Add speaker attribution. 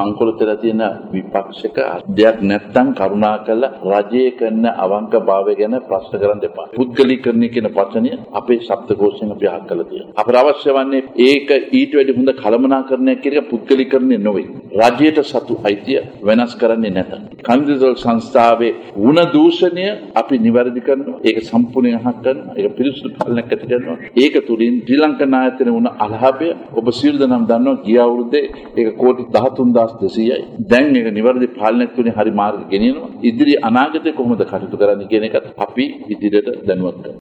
Speaker 1: මංකොලොත් වෙලා තියෙන විපක්ෂක දෙයක් නැත්තම් කරුණා කළා රජයේ කරන අවංකභාවය ගැන ප්‍රශ්න කරන්න එපා. පුද්ගලීකරණය කියන වචනය අපේ ශබ්දකෝෂයෙන් අපි අහක් කරලා තියෙනවා. අපට අවශ්‍ය වන්නේ ඒක ඊට වැඩි හොඳ කළමනාකරණයක් කියන එක පුද්ගලීකරණය නොවේ. රජයට සතු අයිතිය වෙනස් කරන්නේ නැත. කන්දිදල් සංස්ථාවේ වුණ දූෂණය අපි නිවැරදි කරනවා. ඒක සම්පූර්ණයෙන් අහක් කරනවා. ඒක පිරිසුදු පාලනයක් ඇති කරනවා. ඒක තුලින් ශ්‍රී ලංකන් ආයතන වුණ අලහාපය ඔබ සියලු දෙනාම දන්නවා ගිය අවුරුද්දේ ඒක කෝටි 13200යි. දැන් ඒක නිවැරදි පාලනයක් තුලින් හරි මාර්ග ගෙනියනවා. ඉදිරි අනාගතේ කොහොමද කටයුතු කරන්න කියන එකත් අපි ඉදිරියට දැනුවත් කරනවා.